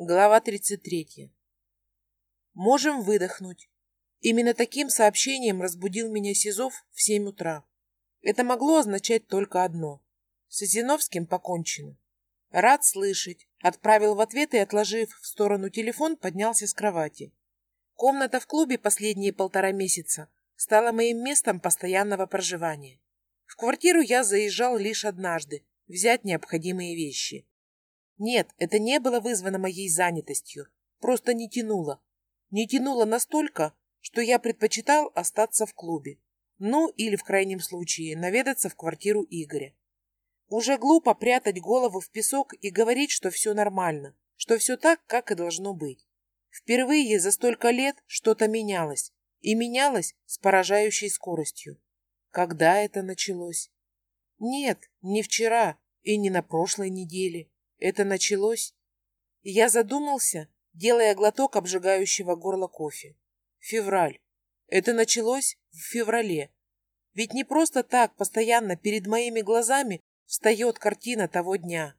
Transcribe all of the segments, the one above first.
Глава 33. Можем выдохнуть. Именно таким сообщением разбудил меня Сизов в 7 утра. Это могло означать только одно. С Зиновским покончено. Рад слышать. Отправил в ответ и, отложив в сторону телефон, поднялся с кровати. Комната в клубе последние полтора месяца стала моим местом постоянного проживания. В квартиру я заезжал лишь однажды, взять необходимые вещи. Нет, это не было вызвано моей занятостью. Просто не тянуло. Не тянуло настолько, что я предпочитал остаться в клубе. Ну, или в крайнем случае, наведаться в квартиру Игоря. Уже глупо прятать голову в песок и говорить, что все нормально, что все так, как и должно быть. Впервые за столько лет что-то менялось, и менялось с поражающей скоростью. Когда это началось? Нет, не вчера и не на прошлой неделе. Это началось? Я задумался, делая глоток обжигающего горло кофе. Февраль. Это началось в феврале. Ведь не просто так постоянно перед моими глазами встает картина того дня.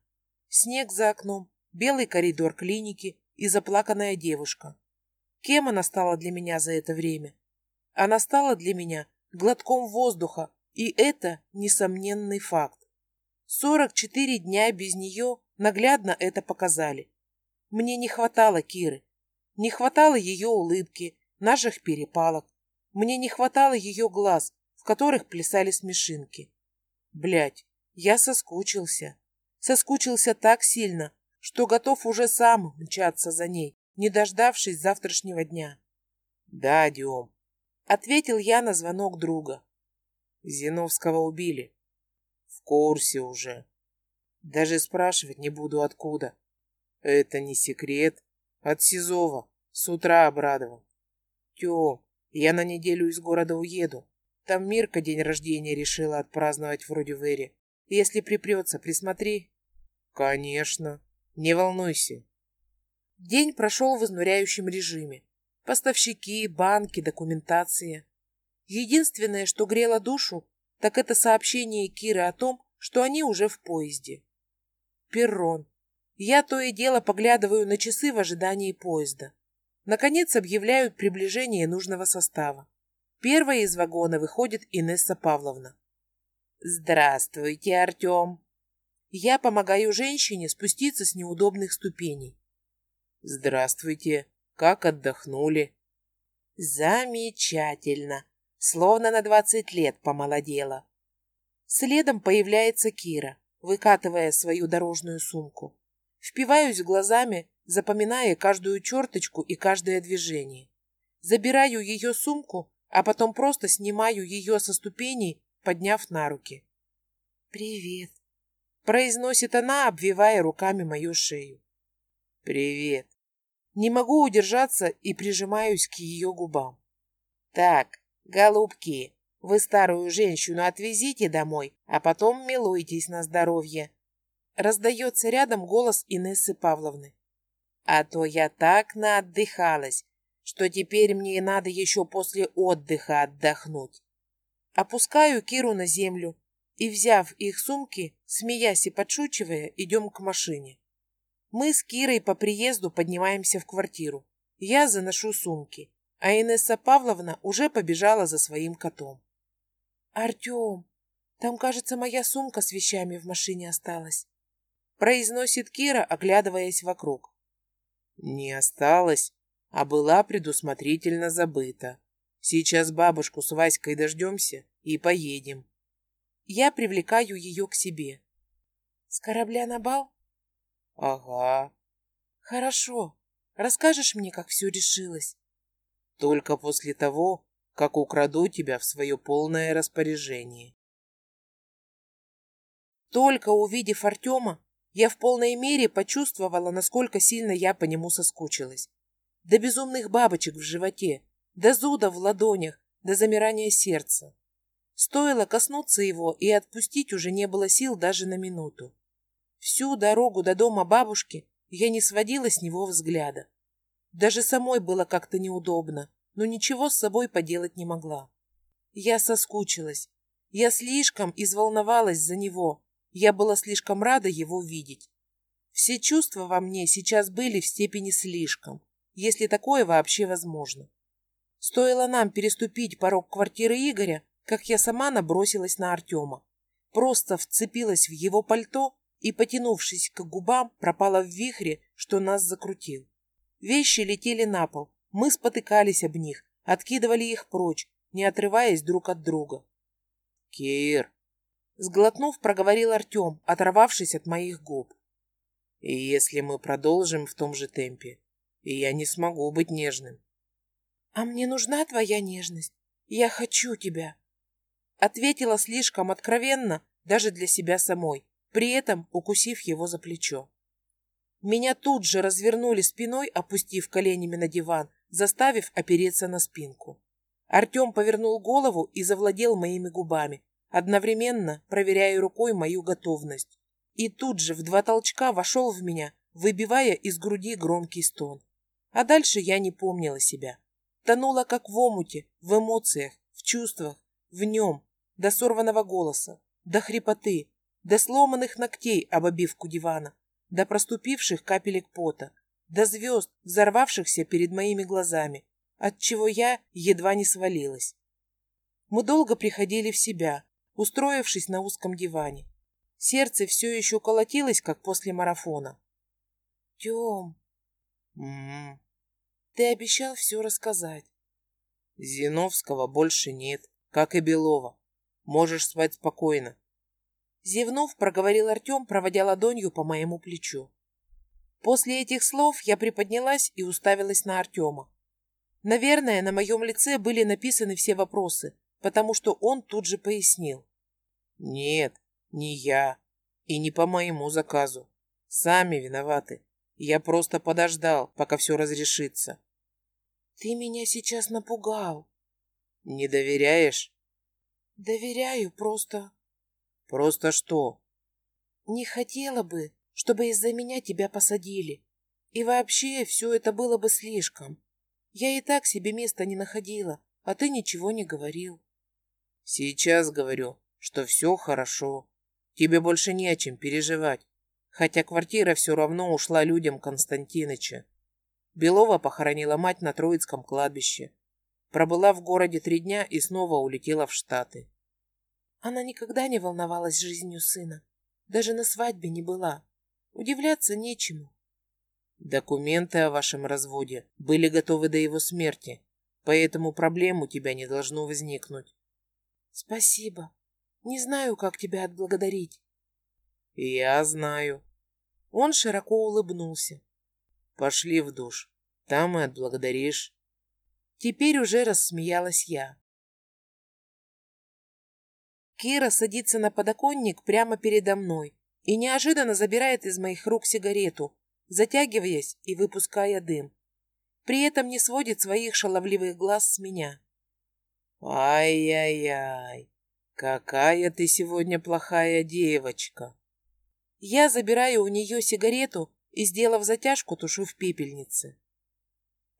Снег за окном, белый коридор клиники и заплаканная девушка. Кем она стала для меня за это время? Она стала для меня глотком воздуха, и это несомненный факт. 44 дня без нее наглядно это показали. Мне не хватало Киры. Не хватало ее улыбки, наших перепалок. Мне не хватало ее глаз, в которых плясали смешинки. Блять, я соскучился. Соскучился так сильно, что готов уже сам мчаться за ней, не дождавшись завтрашнего дня. Да, Дем, ответил я на звонок друга. Зиновского убили. В курсе уже. Даже спрашивать не буду, откуда. Это не секрет. От Сизова. С утра обрадовал. Тём, я на неделю из города уеду. Там Мирка день рождения решила отпраздновать вроде Вэри. Если припрется, присмотри. Конечно. Не волнуйся. День прошел в изнуряющем режиме. Поставщики, банки, документация. Единственное, что грело душу, так это сообщение Киры о том, что они уже в поезде. Перрон. Я то и дело поглядываю на часы в ожидании поезда. Наконец объявляют приближение нужного состава. Первая из вагона выходит Инесса Павловна. «Здравствуйте, Артем!» Я помогаю женщине спуститься с неудобных ступеней. «Здравствуйте! Как отдохнули?» «Замечательно! Словно на двадцать лет помолодела!» Следом появляется Кира выкатывая свою дорожную сумку. Впиваюсь глазами, запоминая каждую черточку и каждое движение. Забираю ее сумку, а потом просто снимаю ее со ступеней, подняв на руки. «Привет», — произносит она, обвивая руками мою шею. «Привет». Не могу удержаться и прижимаюсь к ее губам. «Так, голубки, вы старую женщину отвезите домой, а потом милуйтесь на здоровье. Раздается рядом голос Инессы Павловны. А то я так наотдыхалась, что теперь мне надо еще после отдыха отдохнуть. Опускаю Киру на землю и, взяв их сумки, смеясь и подшучивая, идем к машине. Мы с Кирой по приезду поднимаемся в квартиру. Я заношу сумки, а Инесса Павловна уже побежала за своим котом. «Артем, там, кажется, моя сумка с вещами в машине осталась», произносит Кира, оглядываясь вокруг. «Не осталась, а была предусмотрительно забыта. Сейчас бабушку с Васькой дождемся и поедем». Я привлекаю ее к себе. «С корабля на бал?» «Ага». «Хорошо. Расскажешь мне, как все решилось?» «Только после того, как украду тебя в свое полное распоряжение. Только увидев Артема, я в полной мере почувствовала, насколько сильно я по нему соскучилась. До безумных бабочек в животе, до зуда в ладонях, до замирания сердца. Стоило коснуться его, и отпустить уже не было сил даже на минуту. Всю дорогу до дома бабушки я не сводила с него взгляда. Даже самой было как-то неудобно но ничего с собой поделать не могла. Я соскучилась. Я слишком изволновалась за него. Я была слишком рада его видеть. Все чувства во мне сейчас были в степени слишком, если такое вообще возможно. Стоило нам переступить порог квартиры Игоря, как я сама набросилась на Артема. Просто вцепилась в его пальто и, потянувшись к губам, пропала в вихре, что нас закрутил. Вещи летели на пол, мы спотыкались об них, откидывали их прочь, не отрываясь друг от друга. «Кир!» Сглотнув, проговорил Артем, оторвавшись от моих губ. «И если мы продолжим в том же темпе, я не смогу быть нежным». «А мне нужна твоя нежность. Я хочу тебя», Ответила слишком откровенно, даже для себя самой, при этом укусив его за плечо. Меня тут же развернули спиной, опустив коленями на диван, заставив опереться на спинку. Артем повернул голову и завладел моими губами, одновременно проверяя рукой мою готовность. И тут же в два толчка вошел в меня, выбивая из груди громкий стон. А дальше я не помнила себя. Тонула как в омуте, в эмоциях, в чувствах, в нем, до сорванного голоса, до хрипоты, до сломанных ногтей об обивку дивана, до проступивших капелек пота, до звезд, взорвавшихся перед моими глазами, от чего я едва не свалилась. Мы долго приходили в себя, устроившись на узком диване. Сердце все еще колотилось, как после марафона. Тем, м-м. ты обещал все рассказать. Зиновского больше нет, как и Белова. Можешь спать спокойно. Зевнув, проговорил Артем, проводя ладонью по моему плечу. После этих слов я приподнялась и уставилась на Артема. Наверное, на моем лице были написаны все вопросы, потому что он тут же пояснил. Нет, не я. И не по моему заказу. Сами виноваты. Я просто подождал, пока все разрешится. Ты меня сейчас напугал. Не доверяешь? Доверяю просто. Просто что? Не хотела бы, чтобы из-за меня тебя посадили. И вообще все это было бы слишком. Я и так себе места не находила, а ты ничего не говорил. Сейчас говорю, что все хорошо. Тебе больше не о чем переживать. Хотя квартира все равно ушла людям Константиныча. Белова похоронила мать на Троицком кладбище. Пробыла в городе три дня и снова улетела в Штаты. Она никогда не волновалась жизнью сына. Даже на свадьбе не была. Удивляться нечему. Документы о вашем разводе были готовы до его смерти, поэтому проблем у тебя не должно возникнуть. Спасибо. Не знаю, как тебя отблагодарить. Я знаю. Он широко улыбнулся. Пошли в душ. Там и отблагодаришь. Теперь уже рассмеялась я. Кира садится на подоконник прямо передо мной и неожиданно забирает из моих рук сигарету, затягиваясь и выпуская дым. При этом не сводит своих шаловливых глаз с меня. «Ай-яй-яй, какая ты сегодня плохая девочка!» Я забираю у нее сигарету и, сделав затяжку, тушу в пепельнице.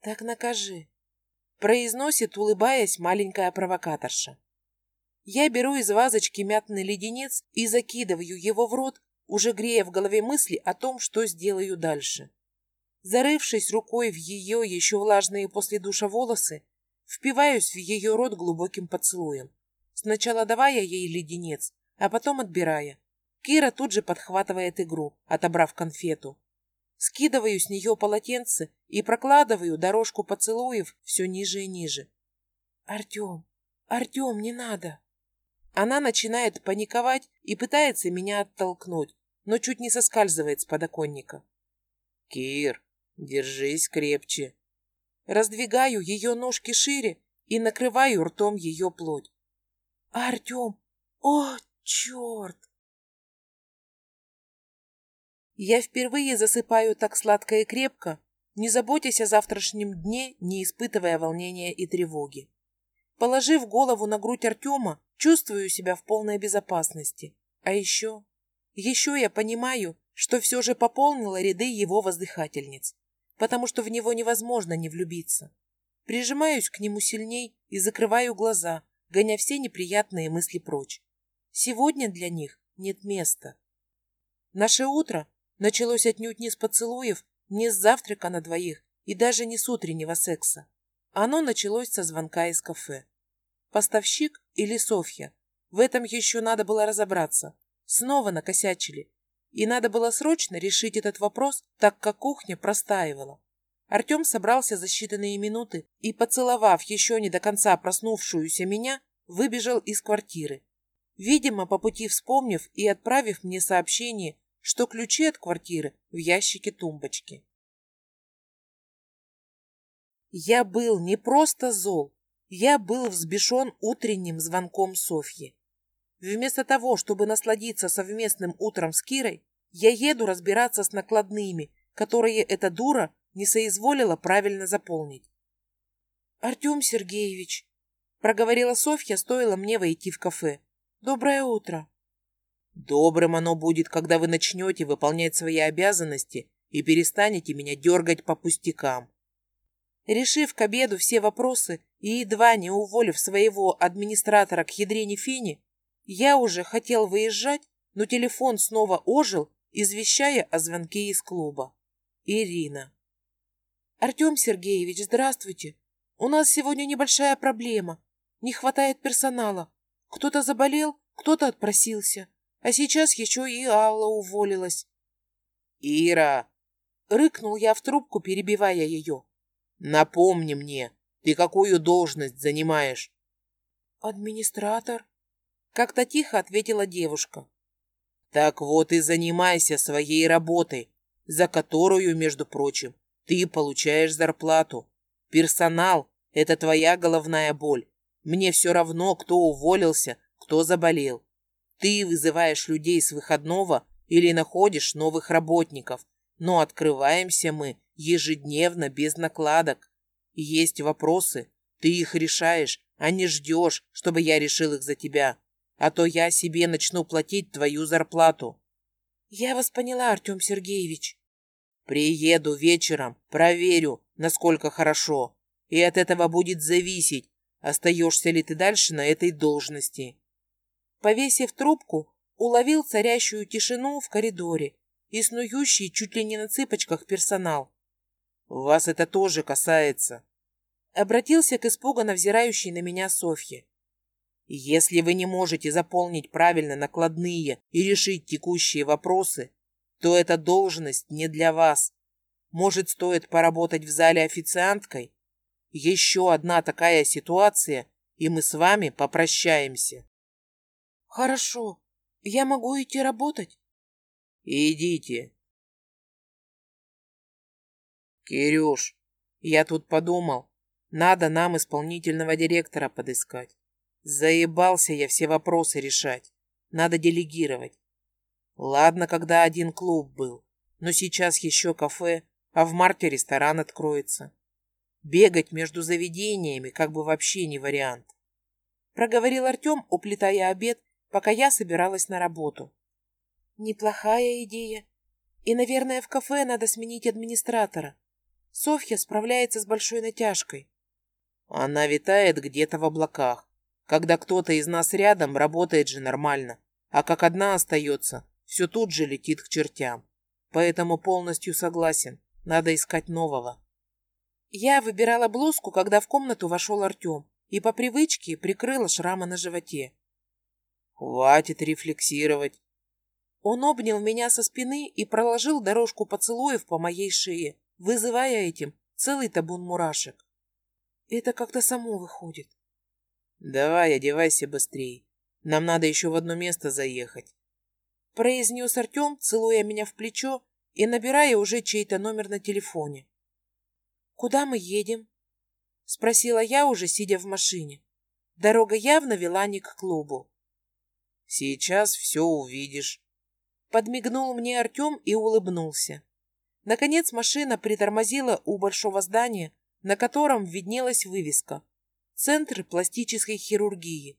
«Так накажи», произносит, улыбаясь, маленькая провокаторша. Я беру из вазочки мятный леденец и закидываю его в рот, уже грея в голове мысли о том, что сделаю дальше. Зарывшись рукой в ее еще влажные после душа волосы, впиваюсь в ее рот глубоким поцелуем. Сначала давая ей леденец, а потом отбирая. Кира тут же подхватывает игру, отобрав конфету. Скидываю с нее полотенце и прокладываю дорожку поцелуев все ниже и ниже. «Артем, Артем, не надо!» Она начинает паниковать и пытается меня оттолкнуть, но чуть не соскальзывает с подоконника. «Кир, держись крепче!» Раздвигаю ее ножки шире и накрываю ртом ее плоть. «Артем! О, черт!» Я впервые засыпаю так сладко и крепко, не заботясь о завтрашнем дне, не испытывая волнения и тревоги. Положив голову на грудь Артема, чувствую себя в полной безопасности. А еще... Еще я понимаю, что все же пополнила ряды его воздыхательниц, потому что в него невозможно не влюбиться. Прижимаюсь к нему сильней и закрываю глаза, гоня все неприятные мысли прочь. Сегодня для них нет места. Наше утро началось отнюдь не с поцелуев, не с завтрака на двоих и даже не с утреннего секса. Оно началось со звонка из кафе. Поставщик или Софья? В этом еще надо было разобраться. Снова накосячили. И надо было срочно решить этот вопрос, так как кухня простаивала. Артем собрался за считанные минуты и, поцеловав еще не до конца проснувшуюся меня, выбежал из квартиры. Видимо, по пути вспомнив и отправив мне сообщение, что ключи от квартиры в ящике тумбочки. Я был не просто зол, я был взбешен утренним звонком Софьи. Вместо того, чтобы насладиться совместным утром с Кирой, я еду разбираться с накладными, которые эта дура не соизволила правильно заполнить. «Артем Сергеевич», — проговорила Софья, стоило мне войти в кафе. «Доброе утро». «Добрым оно будет, когда вы начнете выполнять свои обязанности и перестанете меня дергать по пустякам». Решив к обеду все вопросы и едва не уволив своего администратора к ядрене фени, я уже хотел выезжать, но телефон снова ожил, извещая о звонке из клуба. Ирина. «Артем Сергеевич, здравствуйте. У нас сегодня небольшая проблема. Не хватает персонала. Кто-то заболел, кто-то отпросился. А сейчас еще и Алла уволилась». «Ира!» — рыкнул я в трубку, перебивая ее. «Напомни мне, ты какую должность занимаешь?» «Администратор», — как-то тихо ответила девушка. «Так вот и занимайся своей работой, за которую, между прочим, ты получаешь зарплату. Персонал – это твоя головная боль. Мне все равно, кто уволился, кто заболел. Ты вызываешь людей с выходного или находишь новых работников, но открываемся мы ежедневно без накладок. Есть вопросы, ты их решаешь, а не ждешь, чтобы я решил их за тебя. А то я себе начну платить твою зарплату. Я вас поняла, Артем Сергеевич. Приеду вечером, проверю, насколько хорошо. И от этого будет зависеть, остаешься ли ты дальше на этой должности. Повесив трубку, уловил царящую тишину в коридоре и снующий чуть ли не на цыпочках персонал. «Вас это тоже касается», — обратился к испуганно взирающей на меня Софье. «Если вы не можете заполнить правильно накладные и решить текущие вопросы, то эта должность не для вас. Может, стоит поработать в зале официанткой? Еще одна такая ситуация, и мы с вами попрощаемся. Хорошо. Я могу идти работать? Идите. Кирюш, я тут подумал, надо нам исполнительного директора подыскать. Заебался я все вопросы решать. Надо делегировать. Ладно, когда один клуб был, но сейчас еще кафе, а в марте ресторан откроется. Бегать между заведениями как бы вообще не вариант. Проговорил Артем, уплетая обед, пока я собиралась на работу. Неплохая идея. И, наверное, в кафе надо сменить администратора. Софья справляется с большой натяжкой. Она витает где-то в облаках. Когда кто-то из нас рядом, работает же нормально. А как одна остается, все тут же летит к чертям. Поэтому полностью согласен. Надо искать нового. Я выбирала блузку, когда в комнату вошел Артем, и по привычке прикрыла шрама на животе. Хватит рефлексировать. Он обнял меня со спины и проложил дорожку поцелуев по моей шее, вызывая этим целый табун мурашек. Это как-то само выходит. Давай, одевайся быстрей. Нам надо еще в одно место заехать произнес Артем, целуя меня в плечо и набирая уже чей-то номер на телефоне. «Куда мы едем?» — спросила я, уже сидя в машине. Дорога явно вела не к клубу. «Сейчас все увидишь», — подмигнул мне Артем и улыбнулся. Наконец машина притормозила у большого здания, на котором виднелась вывеска «Центр пластической хирургии».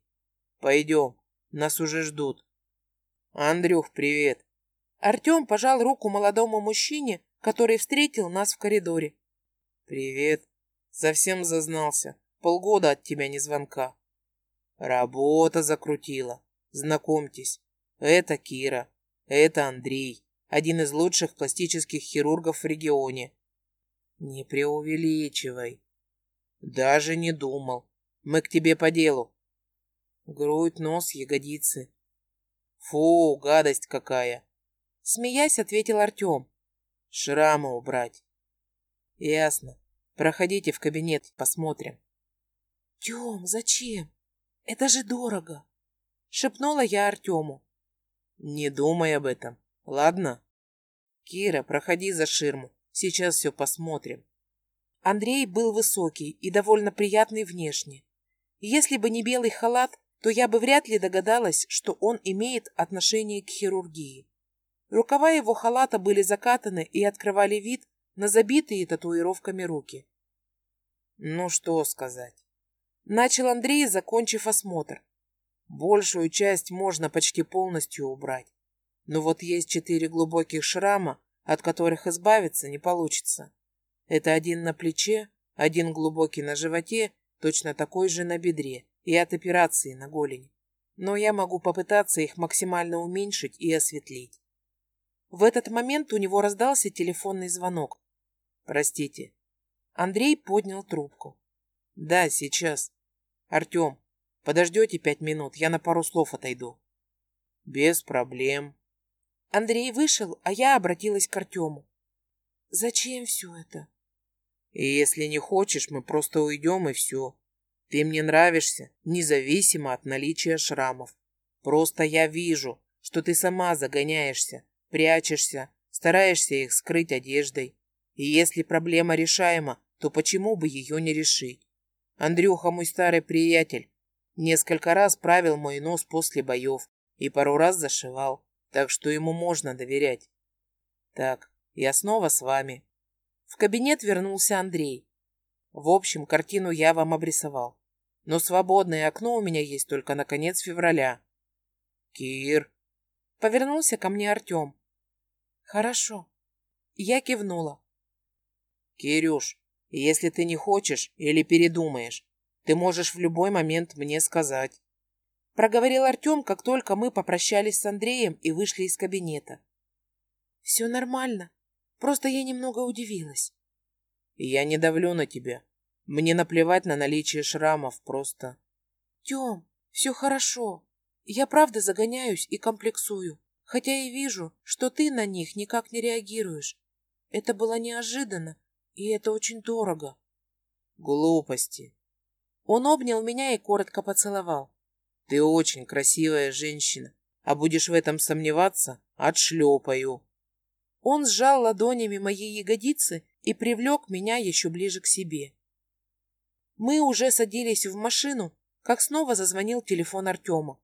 «Пойдем, нас уже ждут». «Андрюх, привет!» Артем пожал руку молодому мужчине, который встретил нас в коридоре. «Привет. Совсем зазнался. Полгода от тебя не звонка». «Работа закрутила. Знакомьтесь, это Кира, это Андрей, один из лучших пластических хирургов в регионе. Не преувеличивай. Даже не думал. Мы к тебе по делу. Грудь, нос, ягодицы. Фу, гадость какая. Смеясь, ответил Артем. Шрамы убрать. Ясно. Проходите в кабинет, посмотрим. Тем, зачем? Это же дорого. Шепнула я Артему. Не думай об этом, ладно? Кира, проходи за ширму. Сейчас все посмотрим. Андрей был высокий и довольно приятный внешне. Если бы не белый халат, то я бы вряд ли догадалась, что он имеет отношение к хирургии. Рукава его халата были закатаны и открывали вид на забитые татуировками руки. Ну что сказать. Начал Андрей, закончив осмотр. Большую часть можно почти полностью убрать. Но вот есть четыре глубоких шрама, от которых избавиться не получится. Это один на плече, один глубокий на животе, точно такой же на бедре и от операции на голени. Но я могу попытаться их максимально уменьшить и осветлить. В этот момент у него раздался телефонный звонок. Простите. Андрей поднял трубку. Да, сейчас. Артем, подождете пять минут, я на пару слов отойду. Без проблем. Андрей вышел, а я обратилась к Артему. Зачем все это? И если не хочешь, мы просто уйдем и все. Ты мне нравишься, независимо от наличия шрамов. Просто я вижу, что ты сама загоняешься, прячешься, стараешься их скрыть одеждой. И если проблема решаема, то почему бы ее не решить? Андрюха мой старый приятель. Несколько раз правил мой нос после боев и пару раз зашивал, так что ему можно доверять. Так, я снова с вами. В кабинет вернулся Андрей. В общем, картину я вам обрисовал. Но свободное окно у меня есть только на конец февраля. Кир. Повернулся ко мне Артем. Хорошо. Я кивнула. Кирюш, если ты не хочешь или передумаешь, ты можешь в любой момент мне сказать. Проговорил Артем, как только мы попрощались с Андреем и вышли из кабинета. Все нормально. Просто я немного удивилась. Я не давлю на тебя. Мне наплевать на наличие шрамов, просто... Тем, все хорошо. Я правда загоняюсь и комплексую, хотя и вижу, что ты на них никак не реагируешь. Это было неожиданно, и это очень дорого. Глупости. Он обнял меня и коротко поцеловал. Ты очень красивая женщина, а будешь в этом сомневаться, отшлепаю. Он сжал ладонями мои ягодицы и привлек меня еще ближе к себе. Мы уже садились в машину, как снова зазвонил телефон Артема.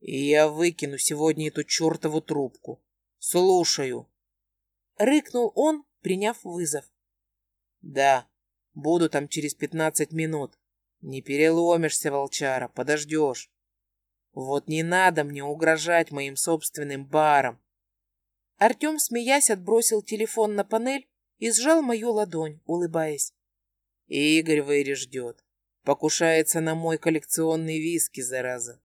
«Я выкину сегодня эту чертову трубку. Слушаю». Рыкнул он, приняв вызов. «Да, буду там через пятнадцать минут. Не переломишься, волчара, подождешь. Вот не надо мне угрожать моим собственным баром. Артем, смеясь, отбросил телефон на панель и сжал мою ладонь, улыбаясь. Игорь Вэри ждет. Покушается на мой коллекционный виски, зараза.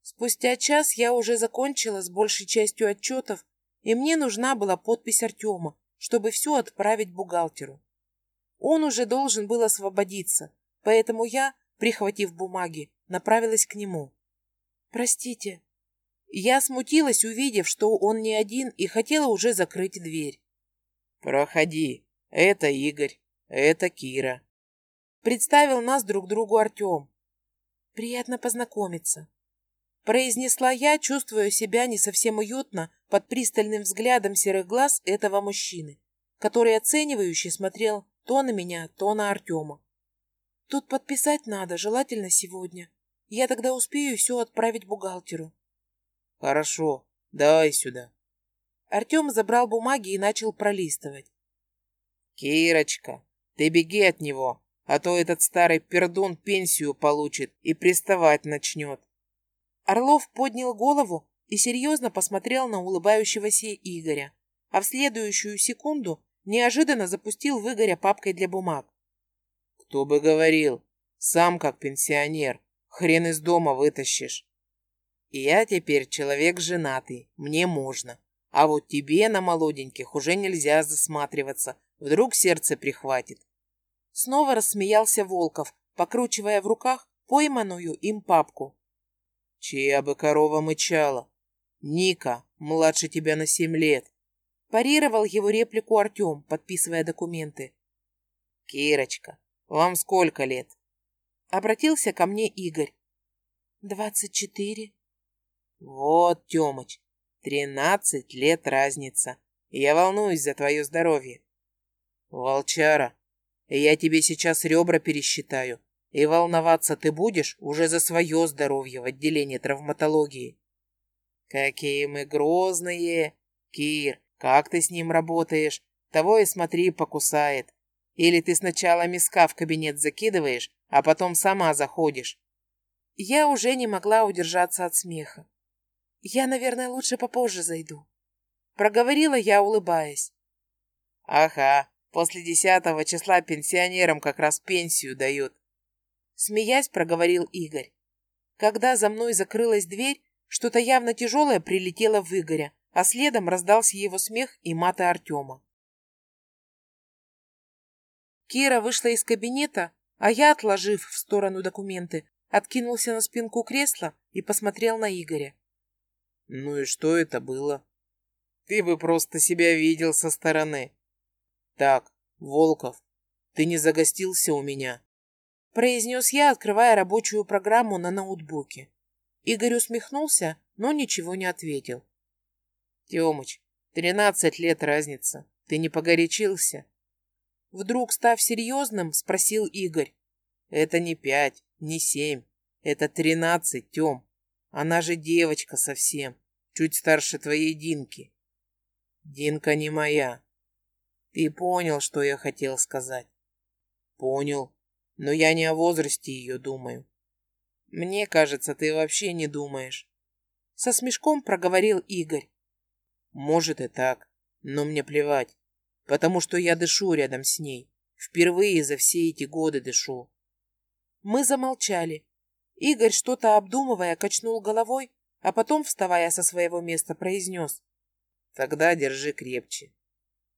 Спустя час я уже закончила с большей частью отчетов, и мне нужна была подпись Артема, чтобы все отправить бухгалтеру. Он уже должен был освободиться, поэтому я, прихватив бумаги, направилась к нему. «Простите», я смутилась, увидев, что он не один, и хотела уже закрыть дверь. «Проходи. Это Игорь. Это Кира». Представил нас друг другу Артем. «Приятно познакомиться». Произнесла я, чувствуя себя не совсем уютно под пристальным взглядом серых глаз этого мужчины, который оценивающе смотрел то на меня, то на Артема. «Тут подписать надо, желательно сегодня. Я тогда успею все отправить бухгалтеру». Хорошо, давай сюда. Артем забрал бумаги и начал пролистывать. Кирочка, ты беги от него, а то этот старый пердун пенсию получит и приставать начнет. Орлов поднял голову и серьезно посмотрел на улыбающегося Игоря, а в следующую секунду неожиданно запустил в Игоря папкой для бумаг. Кто бы говорил, сам как пенсионер, хрен из дома вытащишь. Я теперь человек женатый, мне можно. А вот тебе на молоденьких уже нельзя засматриваться, вдруг сердце прихватит. Снова рассмеялся Волков, покручивая в руках пойманную им папку. Чья бы корова мычала? Ника, младше тебя на семь лет. Парировал его реплику Артем, подписывая документы. Кирочка, вам сколько лет? Обратился ко мне Игорь. Двадцать четыре. Вот, Тёмыч, тринадцать лет разница. Я волнуюсь за твое здоровье. Волчара, я тебе сейчас ребра пересчитаю, и волноваться ты будешь уже за свое здоровье в отделении травматологии. Какие мы грозные! Кир, как ты с ним работаешь? Того и смотри, покусает. Или ты сначала миска в кабинет закидываешь, а потом сама заходишь. Я уже не могла удержаться от смеха. Я, наверное, лучше попозже зайду. Проговорила я, улыбаясь. Ага, после десятого числа пенсионерам как раз пенсию дают. Смеясь, проговорил Игорь. Когда за мной закрылась дверь, что-то явно тяжелое прилетело в Игоря, а следом раздался его смех и маты Артема. Кира вышла из кабинета, а я, отложив в сторону документы, откинулся на спинку кресла и посмотрел на Игоря. Ну и что это было? Ты бы просто себя видел со стороны. Так, Волков, ты не загостился у меня? Произнес я, открывая рабочую программу на ноутбуке. Игорь усмехнулся, но ничего не ответил. Тёмыч, тринадцать лет разница. Ты не погорячился? Вдруг, став серьезным, спросил Игорь. Это не пять, не семь. Это тринадцать, Тём. Она же девочка совсем, чуть старше твоей Динки. Динка не моя. Ты понял, что я хотел сказать? Понял, но я не о возрасте ее думаю. Мне кажется, ты вообще не думаешь. Со смешком проговорил Игорь. Может и так, но мне плевать, потому что я дышу рядом с ней. Впервые за все эти годы дышу. Мы замолчали. Игорь, что-то обдумывая, качнул головой, а потом, вставая со своего места, произнес. Тогда держи крепче.